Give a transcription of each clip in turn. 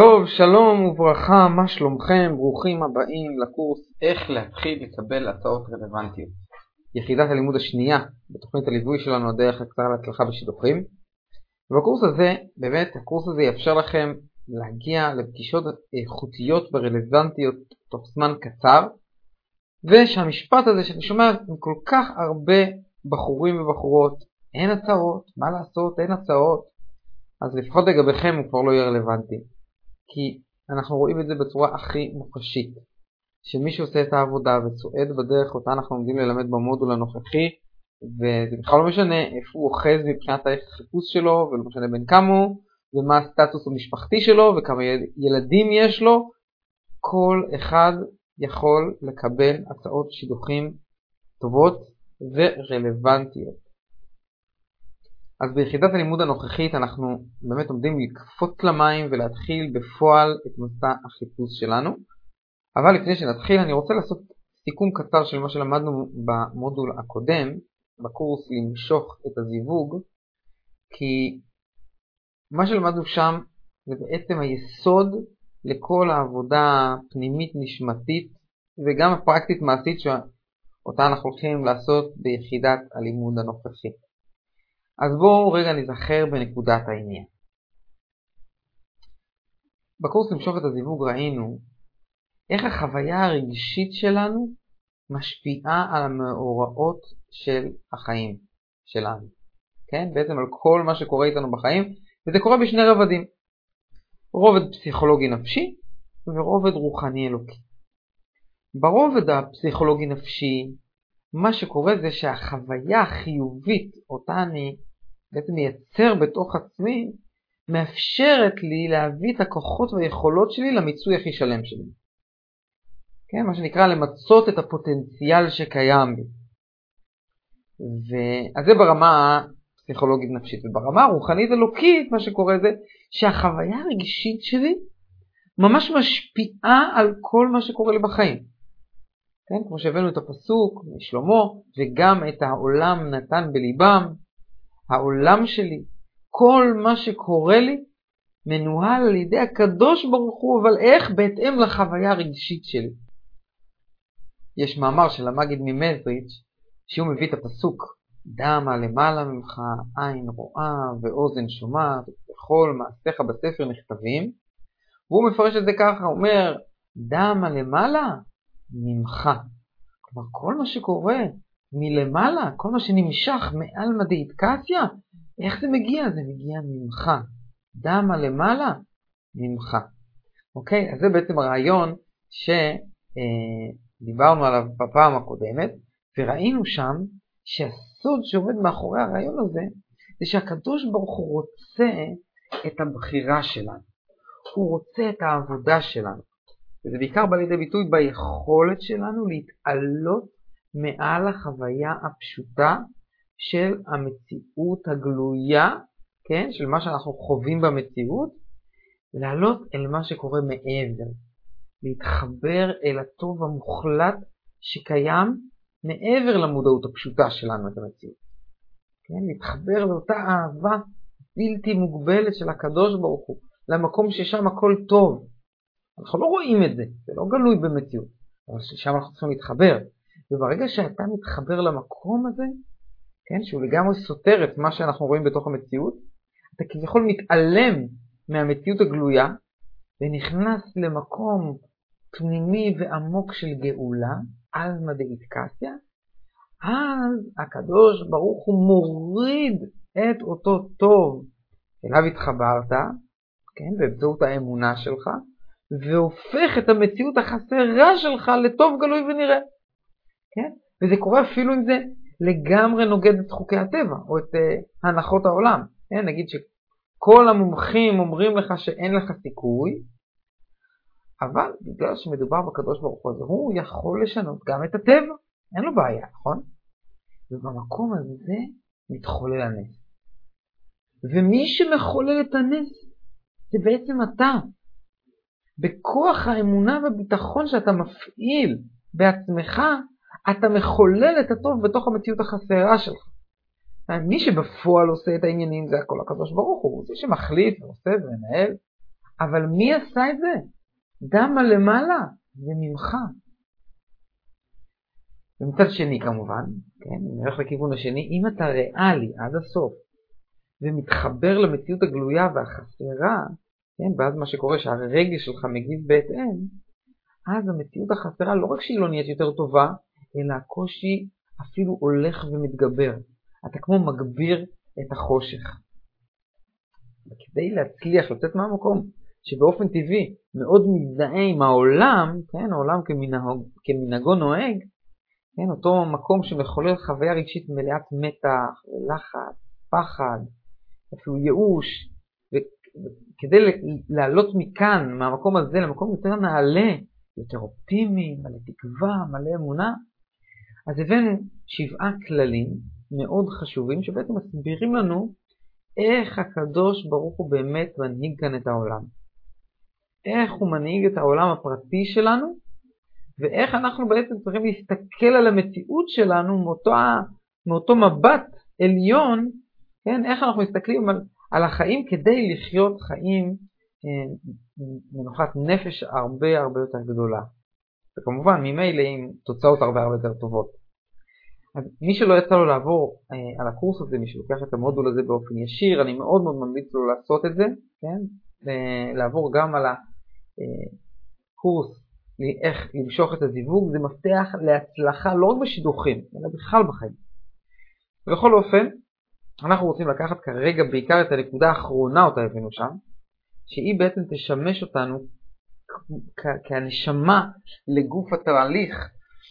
טוב, שלום וברכה, מה שלומכם? ברוכים הבאים לקורס איך להתחיל לקבל הצעות רלוונטיות. יחידת הלימוד השנייה בתוכנית הליווי שלנו הדרך הקצרה להצלחה בשידוכים. ובקורס הזה, באמת, הקורס הזה יאפשר לכם להגיע לפגישות איכותיות ורלוונטיות תוך זמן קצר, ושהמשפט הזה שאני שומע עם כל כך הרבה בחורים ובחורות, אין הצעות, מה לעשות, אין הצעות, אז לפחות לגביכם הוא כבר לא יהיה רלוונטי. כי אנחנו רואים את זה בצורה הכי מוחשית. שמי שעושה את העבודה וצועד בדרך אותה אנחנו עומדים ללמד במודול הנוכחי, וזה בכלל לא משנה איפה הוא אוחז מבחינת החיפוש שלו, ולא משנה בין כמה הוא, ומה הסטטוס המשפחתי שלו, וכמה ילדים יש לו, כל אחד יכול לקבל הצעות שידוכים טובות ורלוונטיות. אז ביחידת הלימוד הנוכחית אנחנו באמת עומדים לקפוץ למים ולהתחיל בפועל את מסע החיפוש שלנו. אבל לפני שנתחיל אני רוצה לעשות סיכום קצר של מה שלמדנו במודול הקודם, בקורס למשוך את הזיווג, כי מה שלמדנו שם זה בעצם היסוד לכל העבודה הפנימית נשמתית וגם הפרקטית מעשית שאותה אנחנו הולכים לעשות ביחידת הלימוד הנוכחית. אז בואו רגע נזכר בנקודת העניין. בקורס למשוך את הזיווג ראינו איך החוויה הרגשית שלנו משפיעה על המאורעות של החיים שלנו. כן? בעצם על כל מה שקורה איתנו בחיים, וזה קורה בשני רבדים. רובד פסיכולוגי נפשי ורובד רוחני אלוקי. ברובד הפסיכולוגי נפשי, מה שקורה זה שהחוויה החיובית אותה אני בעצם מייצר בתוך עצמי, מאפשרת לי להביא את הכוחות והיכולות שלי למיצוי הכי שלם שלי. כן, מה שנקרא למצות את הפוטנציאל שקיים בי. ו... אז זה ברמה הפסיכולוגית נפשית. וברמה הרוחנית אלוקית מה שקורה זה שהחוויה הרגשית שלי ממש משפיעה על כל מה שקורה לי בחיים. כן, כמו שהבאנו את הפסוק משלמה, וגם את העולם נתן בליבם, העולם שלי, כל מה שקורה לי, מנוהל על ידי הקדוש ברוך הוא, אבל איך? בהתאם לחוויה הרגשית שלי. יש מאמר של המגיד ממזריץ', שהוא מביא את הפסוק, דמה למעלה ממך, עין רואה ואוזן שומעת, וכל מעשיך בספר נכתבים, והוא מפרש את זה ככה, הוא אומר, דמה למעלה ממך. כלומר, כל מה שקורה מלמעלה, כל מה שנמשך מעל מדעית קסיה, איך זה מגיע? זה מגיע ממך. דמה למעלה, ממך. אוקיי? אז זה בעצם הרעיון שדיברנו עליו בפעם הקודמת, וראינו שם שהסוד שעומד מאחורי הרעיון הזה, זה שהקדוש ברוך הוא רוצה את הבחירה שלנו. הוא רוצה את העבודה שלנו. וזה בעיקר בא לידי ביטוי ביכולת שלנו להתעלות מעל החוויה הפשוטה של המציאות הגלויה, כן, של מה שאנחנו חווים במציאות, לעלות אל מה שקורה מעבר, להתחבר אל הטוב המוחלט שקיים מעבר למודעות הפשוטה שלנו את המציאות. כן, להתחבר לאותה אהבה בלתי מוגבלת של הקדוש ברוך הוא, למקום ששם הכל טוב. אנחנו לא רואים את זה, זה לא גלוי במציאות, אבל שם אנחנו צריכים להתחבר. וברגע שאתה מתחבר למקום הזה, כן, שהוא לגמרי סותר את מה שאנחנו רואים בתוך המציאות, אתה כביכול מתעלם מהמציאות הגלויה ונכנס למקום פנימי ועמוק של גאולה, על מדעית קסיה, אז הקדוש ברוך הוא מוריד את אותו טוב אליו התחברת, כן, באמצעות האמונה שלך, והופך את המציאות החסרה שלך לטוב גלוי ונראה. כן? וזה קורה אפילו אם זה לגמרי נוגד את חוקי הטבע, או את uh, הנחות העולם. כן? נגיד שכל המומחים אומרים לך שאין לך סיכוי, אבל בגלל שמדובר בקדוש ברוך הוא, הוא יכול לשנות גם את הטבע, אין לו בעיה, נכון? ובמקום הזה מתחולל הנס. ומי שמחולל את הנס זה בעצם אתה. בכוח האמונה והביטחון שאתה מפעיל בעצמך, אתה מחולל את הטוב בתוך המציאות החסרה שלך. מי שבפועל עושה את העניינים זה הכל הקדוש ברוך הוא, הוא זה שמחליט ועושה ומנהל, אבל מי עשה את זה? דמה למעלה, זה ממך. ומצד שני כמובן, כן, אני הולך לכיוון השני, אם אתה ריאלי עד הסוף ומתחבר למציאות הגלויה והחסרה, כן, ואז מה שקורה שהרגש שלך מגיב בהתאם, אז המציאות החסרה לא רק שהיא לא נהיית יותר טובה, אלא הקושי אפילו הולך ומתגבר. אתה כמו מגביר את החושך. וכדי להצליח לצאת מהמקום שבאופן טבעי מאוד מזדהה עם העולם, כן, העולם כמנהג, כמנהגו נוהג, כן, אותו מקום שמחולל חוויה רגשית מלאת מתח ולחץ, פחד, אפילו ייאוש, וכדי לעלות מכאן, מהמקום הזה, למקום יותר נעלה, יותר אופטימי, מלא תקווה, מלא אמונה, אז הבאנו שבעה כללים מאוד חשובים שבעצם מסבירים לנו איך הקדוש ברוך הוא באמת מנהיג כאן את העולם. איך הוא מנהיג את העולם הפרטי שלנו, ואיך אנחנו בעצם צריכים להסתכל על המציאות שלנו מאותו, מאותו מבט עליון, כן? איך אנחנו מסתכלים על, על החיים כדי לחיות חיים אה, מנוחת נפש הרבה הרבה יותר גדולה. וכמובן ממילא עם תוצאות הרבה הרבה יותר טובות. אז מי שלא יצא לו לעבור אה, על הקורס הזה, מי שלוקח את המודול הזה באופן ישיר, אני מאוד מאוד ממליץ לו לעשות את זה, כן? לעבור גם על הקורס אה, איך למשוך את הזיווג, זה מפתח להצלחה לא רק בשידוכים, אלא בכלל בחיים. בכל אופן, אנחנו רוצים לקחת כרגע בעיקר את הנקודה האחרונה אותה הבאנו שם, שהיא בעצם תשמש אותנו כהנשמה לגוף התהליך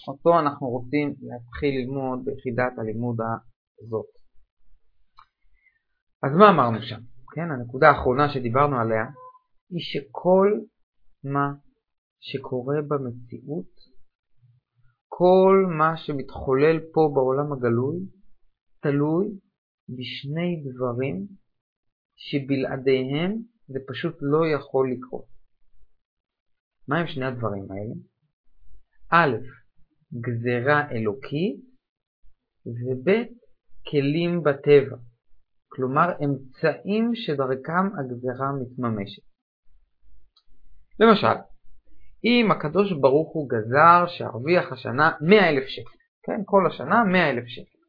אותו אנחנו רוצים להתחיל ללמוד ביחידת הלימוד הזאת. אז מה אמרנו שם? כן, הנקודה האחרונה שדיברנו עליה היא שכל מה שקורה במציאות, כל מה שמתחולל פה בעולם הגלוי, תלוי בשני דברים שבלעדיהם זה פשוט לא יכול לקרות. מה הם שני הדברים האלה? א', גזרה אלוקית, וב' כלים בטבע, כלומר אמצעים שדרכם הגזרה מתממשת. למשל, אם הקדוש ברוך הוא גזר שארוויח השנה 100 אלף שקל, כן, כל השנה 100 אלף שקל,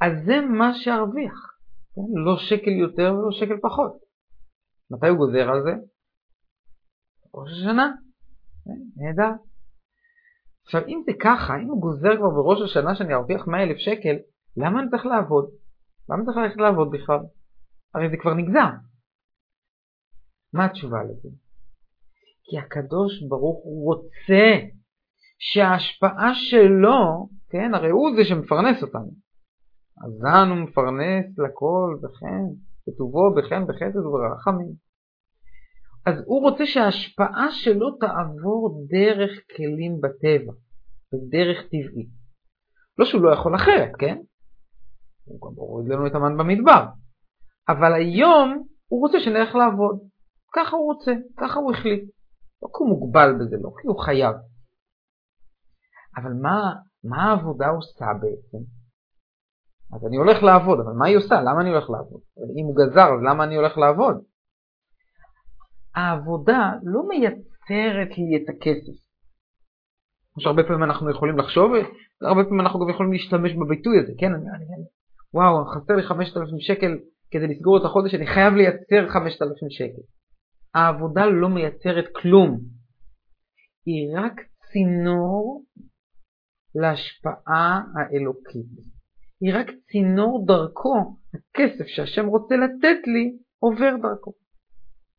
אז זה מה שארוויח, כן? לא שקל יותר ולא שקל פחות. מתי הוא גוזר על זה? ראש השנה, נהדר. עכשיו, אם זה ככה, אם הוא גוזר כבר בראש השנה שאני ארוויח 100 אלף שקל, למה אני צריך לעבוד? למה צריך ללכת לעבוד בכלל? הרי זה כבר נגזר. מה התשובה לזה? כי הקדוש ברוך הוא רוצה שההשפעה שלו, כן, הרי הוא זה שמפרנס אותנו. אזן הוא מפרנס לכל וכן, כתובו בכן בחסד וברחמים. אז הוא רוצה שההשפעה שלו תעבור דרך כלים בטבע, בדרך טבעית. לא שהוא לא יכול אחרת, כן? הוא גם הוריד לנו את המן במדבר. אבל היום הוא רוצה שנלך לעבוד. ככה הוא רוצה, ככה הוא החליט. לא כי הוא מוגבל בזה, לא כי הוא חייב. אבל מה, מה העבודה עושה בעצם? אז אני הולך לעבוד, אבל מה היא עושה? למה אני הולך לעבוד? אם הוא גזר, אז למה אני הולך לעבוד? העבודה לא מייצרת לי את הכסף. כמו שהרבה פעמים אנחנו יכולים לחשוב, הרבה פעמים אנחנו גם יכולים להשתמש בביטוי הזה, כן? אני, אני, וואו, חסר לי 5,000 שקל כדי לסגור את החודש, אני חייב לייצר 5,000 שקל. העבודה לא מייצרת כלום. היא רק צינור להשפעה האלוקית. היא רק צינור דרכו, הכסף שהשם רוצה לתת לי עובר דרכו.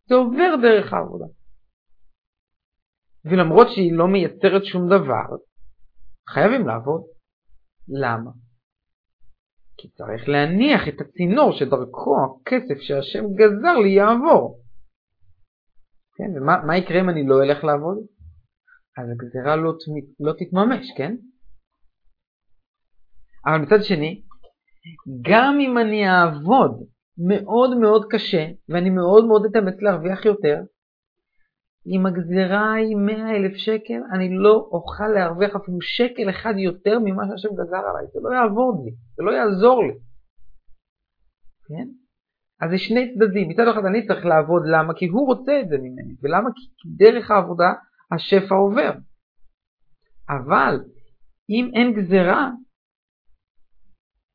זה עובר דרך העבודה. ולמרות שהיא לא מייצרת שום דבר, חייבים לעבוד. למה? כי צריך להניח את הצינור שדרכו הכסף שהשם גזר לי יעבור. כן, ומה יקרה אם אני לא אלך לעבוד? אז הגזרה לא, לא תתממש, כן? אבל מצד שני, גם אם אני אעבוד מאוד מאוד קשה, ואני מאוד מאוד אתאמץ להרוויח יותר. אם הגזירה היא 100 אלף שקל, אני לא אוכל להרוויח אפילו שקל אחד יותר ממה שהשם גזר עליי. זה לא יעבור לי, זה לא יעזור לי. כן? אז זה שני צדדים. מצד אחד אני צריך לעבוד, למה? כי הוא רוצה את זה ממני. ולמה? כי דרך העבודה השפע עובר. אבל אם אין גזרה,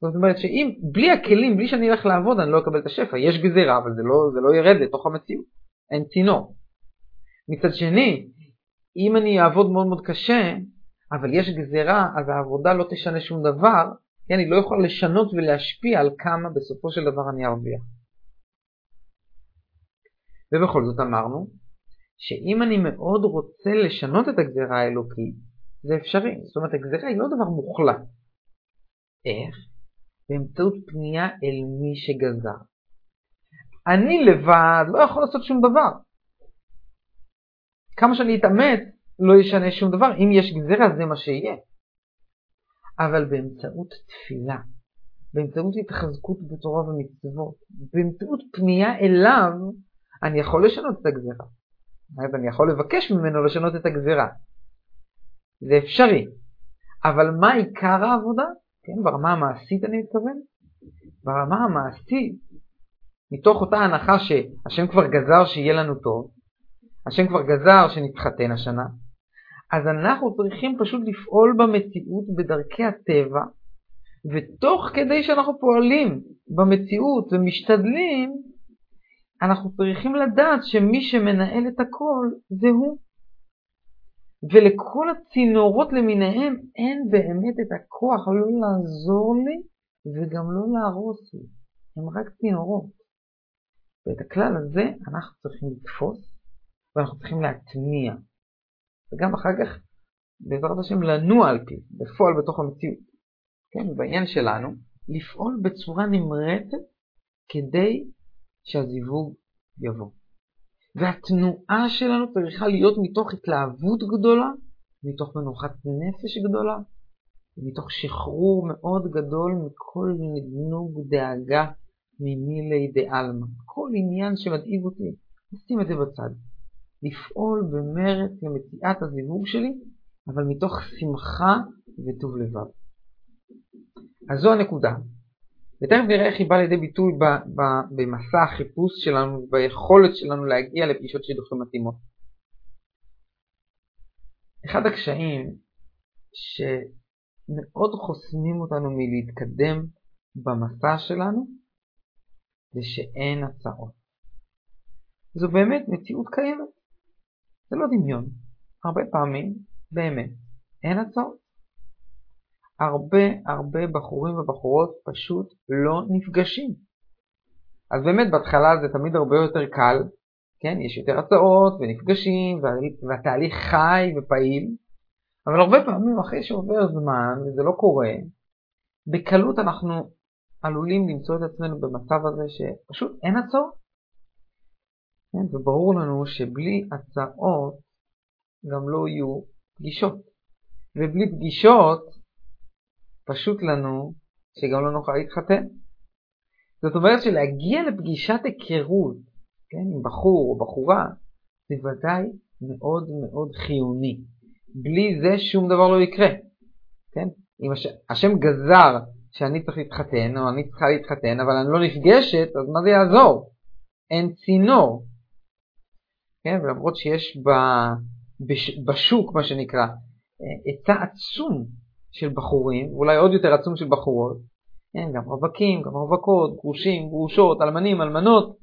זאת אומרת שאם בלי הכלים, בלי שאני אלך לעבוד, אני לא אקבל את השפע. יש גזירה, אבל זה לא, זה לא ירד לתוך המציאות. אין צינור. מצד שני, אם אני אעבוד מאוד מאוד קשה, אבל יש גזירה, אז העבודה לא תשנה שום דבר, כי אני לא יכול לשנות ולהשפיע על כמה בסופו של דבר אני ארוויח. ובכל זאת אמרנו, שאם אני מאוד רוצה לשנות את הגזירה האלוקית, זה אפשרי. זאת אומרת, הגזירה היא לא דבר מוחלט. איך? באמצעות פנייה אל מי שגזר. אני לבד לא יכול לעשות שום דבר. כמה שאני אתאמץ, לא ישנה שום דבר. אם יש גזירה, זה מה שיהיה. אבל באמצעות תפילה, באמצעות התחזקות בתורה ומצוות, באמצעות פנייה אליו, אני יכול לשנות את הגזירה. ואני יכול לבקש ממנו לשנות את הגזירה. זה אפשרי. אבל מה עיקר העבודה? כן, ברמה המעשית אני מתכוון. ברמה המעשית, מתוך אותה הנחה שהשם כבר גזר שיהיה לנו טוב, השם כבר גזר שנתחתן השנה, אז אנחנו צריכים פשוט לפעול במציאות בדרכי הטבע, ותוך כדי שאנחנו פועלים במציאות ומשתדלים, אנחנו צריכים לדעת שמי שמנהל את הכל זה הוא. ולכל הצינורות למיניהם אין באמת את הכוח לא לעזור לי וגם לא להרוס לי. הם רק צינורות. ואת הכלל הזה אנחנו צריכים לתפוס ואנחנו צריכים להטמיע. וגם אחר כך, בעזרת השם, לנוע על פיו, בפועל בתוך המציאות. כן, בעניין שלנו, לפעול בצורה נמרצת כדי שהזיווג יבוא. והתנועה שלנו צריכה להיות מתוך התלהבות גדולה, מתוך מנוחת נפש גדולה, ומתוך שחרור מאוד גדול מכל נגנוג דאגה ממילי דעלמא. כל עניין שמדאיג אותי, נשים את זה בצד. לפעול במרץ למציאת הזיווג שלי, אבל מתוך שמחה וטוב לבב. אז זו הנקודה. ותכף נראה איך היא באה לידי ביטוי במסע החיפוש שלנו, ביכולת שלנו להגיע לפגישות שידוכים מתאימות. אחד הקשיים שמאוד חוסמים אותנו מלהתקדם במסע שלנו, זה שאין הצעות. זו באמת מציאות קיימת. זה לא דמיון. הרבה פעמים, באמת, אין הצעות. הרבה הרבה בחורים ובחורות פשוט לא נפגשים. אז באמת בהתחלה זה תמיד הרבה יותר קל, כן, יש יותר הצעות ונפגשים והתהליך חי ופעיל, אבל הרבה פעמים אחרי שעובר זמן וזה לא קורה, בקלות אנחנו עלולים למצוא את עצמנו במצב הזה שפשוט אין הצעות. כן, וברור לנו שבלי הצעות גם לא יהיו פגישות. ובלי פגישות פשוט לנו שגם לא נוכל להתחתן. זאת אומרת שלהגיע לפגישת היכרות כן, עם בחור או בחורה זה ודאי מאוד מאוד חיוני. בלי זה שום דבר לא יקרה. כן? אם הש... השם גזר שאני צריך להתחתן או אני צריכה להתחתן אבל אני לא נפגשת, אז מה זה יעזור? אין צינור. כן? ולמרות שיש ב... בש... בשוק, מה שנקרא, היצע עצום של בחורים, ואולי עוד יותר עצום של בחורות, כן, גם רווקים, גם רווקות, גרושים, גרושות, אלמנים, אלמנות,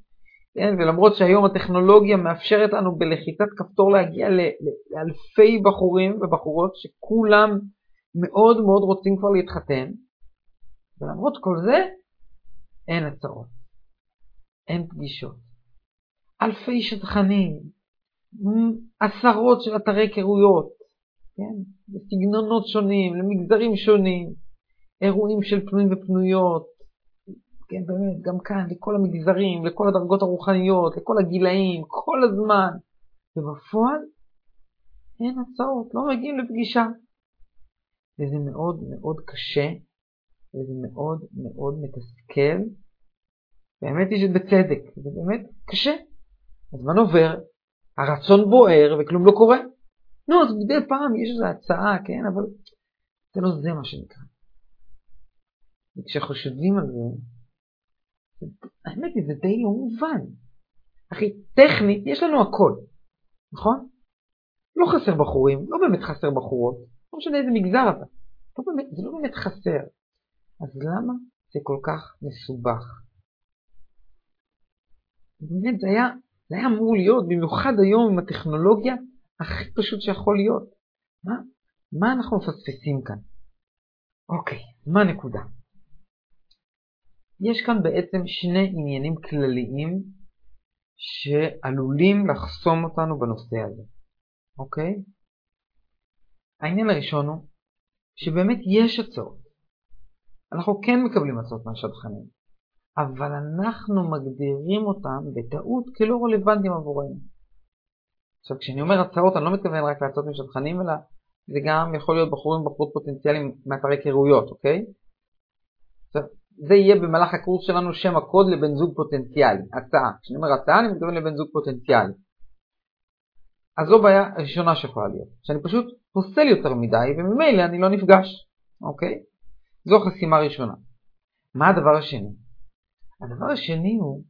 כן, ולמרות שהיום הטכנולוגיה מאפשרת לנו בלחיצת כפתור להגיע לאלפי בחורים ובחורות שכולם מאוד מאוד רוצים כבר להתחתן, ולמרות כל זה, אין הצעות, אין פגישות. אלפי שטחנים, עשרות של אתרי היכרויות, כן? בסגנונות שונים, למגזרים שונים, אירועים של פנויים ופנויות, כן, באמת, גם כאן, לכל המגזרים, לכל הדרגות הרוחניות, לכל הגילאים, כל הזמן. ובפועל, אין הצעות, לא מגיעים לפגישה. וזה מאוד מאוד קשה, וזה מאוד מאוד מתסכל. באמת יש את בצדק, זה באמת קשה. הזמן עובר, הרצון בוער וכלום לא קורה. נו, אז מדי פעם יש איזו הצעה, כן, אבל זה לא זה מה שנקרא. וכשחושבים על זה, האמת היא, זה די לא מובן. אחי, טכנית יש לנו הכל, נכון? לא חסר בחורים, לא באמת חסר בחורות, לא משנה איזה מגזר אתה. לא באמת, זה לא באמת חסר. אז למה זה כל כך מסובך? באמת, זה היה, זה היה אמור להיות, במיוחד היום עם הטכנולוגיה, הכי פשוט שיכול להיות. מה, מה אנחנו מפספסים כאן? אוקיי, מה הנקודה? יש כאן בעצם שני עניינים כלליים שעלולים לחסום אותנו בנושא הזה, אוקיי? העניין הראשון הוא שבאמת יש הצעות. אנחנו כן מקבלים הצעות מהשדכנים, אבל אנחנו מגדירים אותם בטעות כלא רלוונטיים עבורנו. עכשיו, כשאני אומר הצעות, אני לא מתכוון רק להצעות משדכנים, אלא זה גם יכול להיות בחורים ובחורות פוטנציאליים מאתרי היכרויות, אוקיי? עכשיו, זה יהיה במהלך הקורס שלנו שם הקוד לבן זוג פוטנציאלי, הצעה. כשאני אומר הצעה אני מתכוון לבן זוג פוטנציאלי. אז זו בעיה ראשונה שיכולה להיות, שאני פשוט פוסל יותר מדי וממילא אני לא נפגש, אוקיי? זו חסימה ראשונה. מה הדבר השני? הדבר השני הוא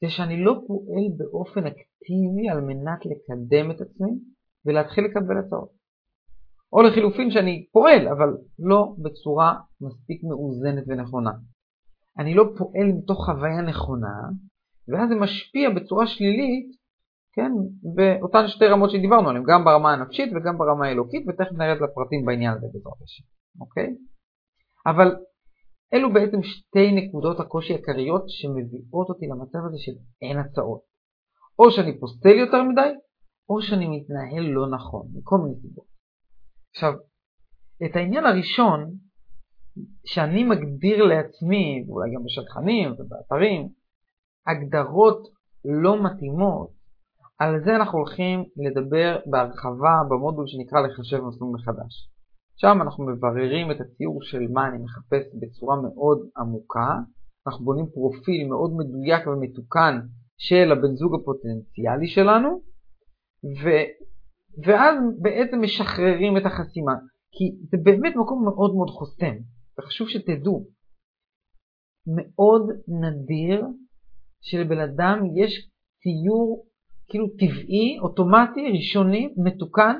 זה שאני לא פועל באופן אקטיבי על מנת לקדם את עצמי ולהתחיל לקבל הצעות. או לחילופין שאני פועל, אבל לא בצורה מספיק מאוזנת ונכונה. אני לא פועל מתוך חוויה נכונה, ואז זה משפיע בצורה שלילית, כן, באותן שתי רמות שדיברנו עליהן, גם ברמה הנפשית וגם ברמה האלוקית, ותכף נרד לפרטים בעניין הזה בעזרת השם, אוקיי? אבל אלו בעצם שתי נקודות הקושי העיקריות שמביאות אותי למצב הזה של אין הצעות. או שאני פוסל יותר מדי, או שאני מתנהל לא נכון, מכל מיני סיבות. עכשיו, את העניין הראשון, שאני מגדיר לעצמי, ואולי גם בשטחנים ובאתרים, הגדרות לא מתאימות, על זה אנחנו הולכים לדבר בהרחבה במודול שנקרא לחשב מסלול מחדש. שם אנחנו מבררים את הציור של מה אני מחפש בצורה מאוד עמוקה, אנחנו בונים פרופיל מאוד מדויק ומתוקן של הבן זוג הפוטנציאלי שלנו, ו... ואז בעצם משחררים את החסימה, כי זה באמת מקום מאוד מאוד חוסם, וחשוב שתדעו, מאוד נדיר שלבן אדם יש ציור כאילו טבעי, אוטומטי, ראשוני, מתוקן,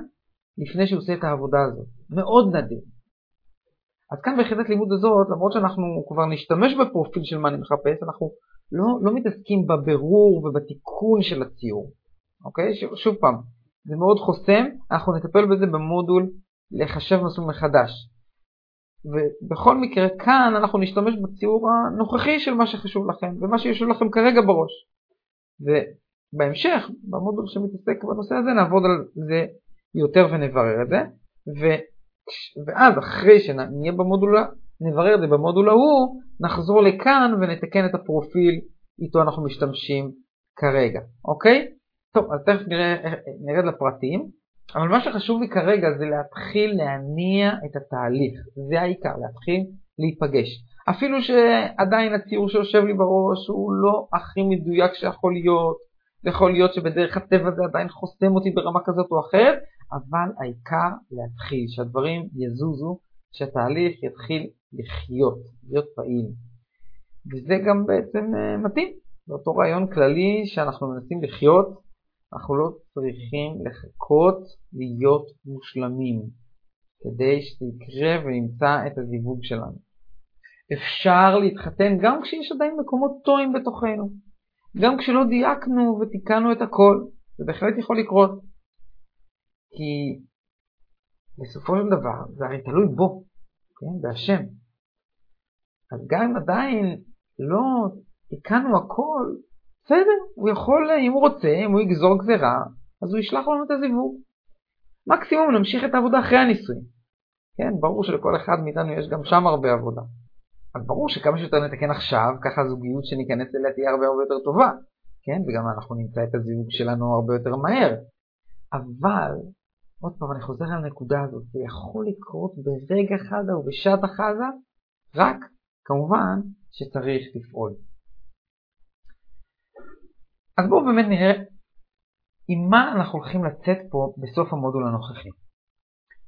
לפני שהוא עושה את העבודה הזאת. מאוד נדיר. אז כאן ביחידת לימוד הזאת, למרות שאנחנו כבר נשתמש בפרופיל של מה אני מחפש, אנחנו לא, לא מתעסקים בבירור ובתיקון של הציור. אוקיי? שוב, שוב פעם, זה מאוד חוסם, אנחנו נטפל בזה במודול לחשב מסלול מחדש. ובכל מקרה, כאן אנחנו נשתמש בציור הנוכחי של מה שחשוב לכם, ומה שיושב לכם כרגע בראש. ובהמשך, במודול שמתעסק בנושא הזה, נעבוד על זה יותר ונברר את זה, ו... ואז אחרי שנהיה במודול, נברר את זה במודול ההוא, נחזור לכאן ונתקן את הפרופיל איתו אנחנו משתמשים כרגע, אוקיי? טוב, אז תכף נראה, נרד לפרטים, אבל מה שחשוב לי כרגע זה להתחיל להניע את התהליך, זה העיקר, להתחיל להיפגש. אפילו שעדיין הציור שיושב לי בראש הוא לא הכי מדויק שיכול להיות, יכול להיות שבדרך הטבע זה עדיין חוסם אותי ברמה כזאת או אחרת, אבל העיקר להתחיל, שהדברים יזוזו, שהתהליך יתחיל לחיות, להיות פעיל. וזה גם בעצם אה, מתאים לאותו רעיון כללי שאנחנו מנסים לחיות אנחנו לא צריכים לחכות להיות מושלמים כדי שזה יקרה ונמצא את הזיווג שלנו. אפשר להתחתן גם כשיש עדיין מקומות טועים בתוכנו, גם כשלא דייקנו ותיקנו את הכל, זה בהחלט יכול לקרות. כי בסופו של דבר זה הרי תלוי בו, כן? בהשם. אז גם אם עדיין לא תיקנו הכל, בסדר, הוא יכול, אם הוא רוצה, אם הוא יגזור גזירה, אז הוא ישלח לנו את הזיווג. מקסימום נמשיך את העבודה אחרי הנישואים. כן, ברור שלכל אחד מאיתנו יש גם שם הרבה עבודה. אז ברור שכמה שיותר נתקן עכשיו, ככה הזוגיות שניכנס אליה תהיה הרבה הרבה יותר טובה. כן, וגם אנחנו נמצא את הזיווג שלנו הרבה יותר מהר. אבל, עוד פעם, אני חוזר על הנקודה הזאת, זה יכול לקרות ברגע חדה ובשעת החזה, רק, כמובן, שצריך לפעול. אז בואו באמת נראה עם מה אנחנו הולכים לצאת פה בסוף המודול הנוכחי.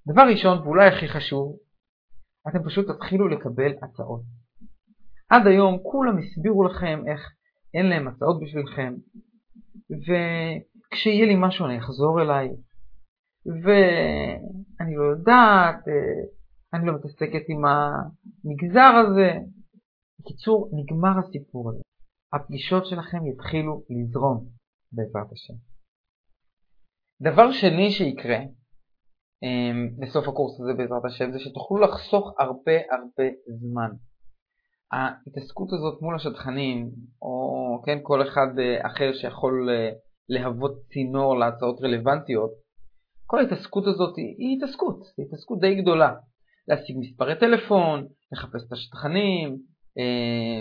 דבר ראשון, ואולי הכי חשוב, אתם פשוט תתחילו לקבל הצעות. עד היום כולם הסבירו לכם איך אין להם הצעות בשבילכם, וכשיהיה לי משהו אני אחזור אליי, ואני לא יודעת, אה, אני לא מתעסקת עם המגזר הזה. בקיצור, נגמר הסיפור הזה. הפגישות שלכם יתחילו לזרום, בעזרת השם. דבר שני שיקרה אמ, בסוף הקורס הזה בעזרת השם זה שתוכלו לחסוך הרבה הרבה זמן. ההתעסקות הזאת מול השטחנים, או כן, כל אחד אה, אחר שיכול אה, להוות צינור להצעות רלוונטיות, כל ההתעסקות הזאת היא, התעסקות, היא התעסקות די גדולה. להשיג מספרי טלפון, לחפש את השטחנים, אה,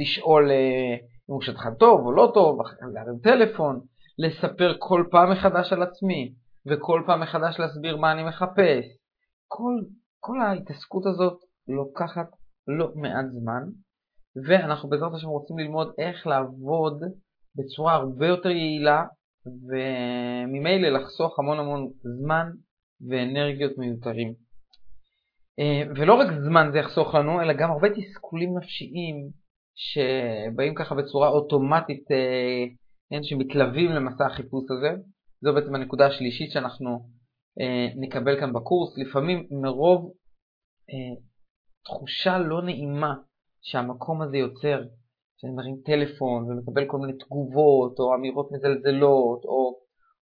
לשאול אה, אם הוא שטחן טוב או לא טוב, להרים טלפון, לספר כל פעם מחדש על עצמי, וכל פעם מחדש להסביר מה אני מחפש. כל, כל ההתעסקות הזאת לוקחת לא מעט זמן, ואנחנו בעזרת השם רוצים ללמוד איך לעבוד בצורה הרבה יותר יעילה, וממילא לחסוך המון המון זמן ואנרגיות מיותרים. אה, ולא רק זמן זה יחסוך לנו, אלא גם הרבה תסכולים נפשיים שבאים ככה בצורה אוטומטית, אה, שמתלווים למסע החיפוש הזה. זו בעצם הנקודה השלישית שאנחנו אה, נקבל כאן בקורס. לפעמים מרוב תחושה לא נעימה שהמקום הזה יוצר, שאני מרים טלפון ומקבל כל מיני תגובות או אמירות מזלזלות או,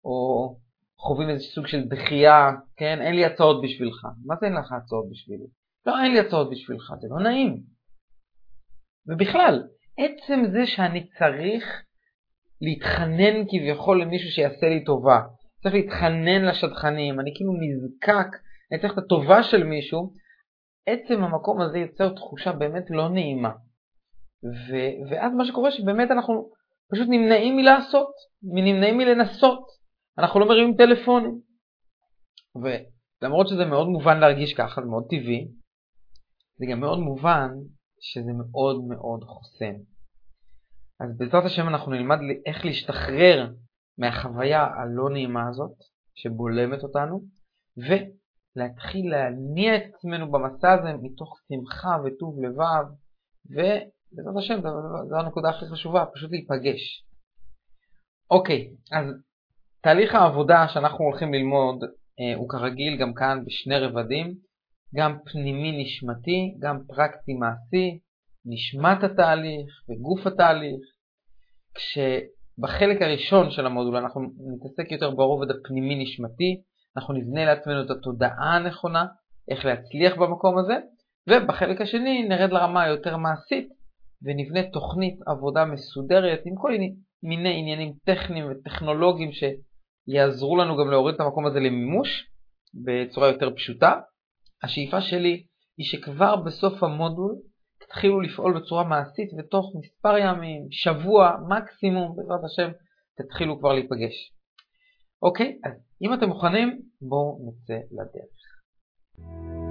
או חווים איזה סוג של דחייה, כן? אין לי הצעות בשבילך. מה זה אין לך הצעות בשבילי? לא, אין לי הצעות בשבילך, זה לא נעים. ובכלל, עצם זה שאני צריך להתחנן כביכול למישהו שיעשה לי טובה, צריך להתחנן לשטחנים, אני כאילו נזקק, אני צריך את הטובה של מישהו, עצם המקום הזה יוצר תחושה באמת לא נעימה. ו- ואז מה שקורה שבאמת אנחנו פשוט נמנעים מלעשות, נמנעים מלנסות. אנחנו לא מרימים טלפונים. ולמרות שזה מאוד מובן להרגיש ככה, זה מאוד טבעי, זה גם מאוד מובן שזה מאוד מאוד חוסם. אז בעזרת השם אנחנו נלמד איך להשתחרר מהחוויה הלא נעימה הזאת, שבולמת אותנו, ולהתחיל להניע את עצמנו במסע הזה מתוך שמחה וטוב לבב, ובעזרת השם זו הנקודה הכי חשובה, פשוט להיפגש. אוקיי, אז תהליך העבודה שאנחנו הולכים ללמוד אה, הוא כרגיל גם כאן בשני רבדים, גם פנימי נשמתי, גם פרקטי מעשי, נשמת התהליך וגוף התהליך, כשבחלק הראשון של המודול אנחנו נתעסק יותר ברובד הפנימי נשמתי, אנחנו נבנה לעצמנו את התודעה הנכונה, איך להצליח במקום הזה, ובחלק השני נרד לרמה היותר מעשית ונבנה תוכנית עבודה מסודרת עם כל מיני עניינים טכניים וטכנולוגיים ש... יעזרו לנו גם להוריד את המקום הזה למימוש בצורה יותר פשוטה. השאיפה שלי היא שכבר בסוף המודול תתחילו לפעול בצורה מעשית ותוך מספר ימים, שבוע, מקסימום, בעזרת השם, תתחילו כבר להיפגש. אוקיי, אז אם אתם מוכנים, בואו נצא לדרך.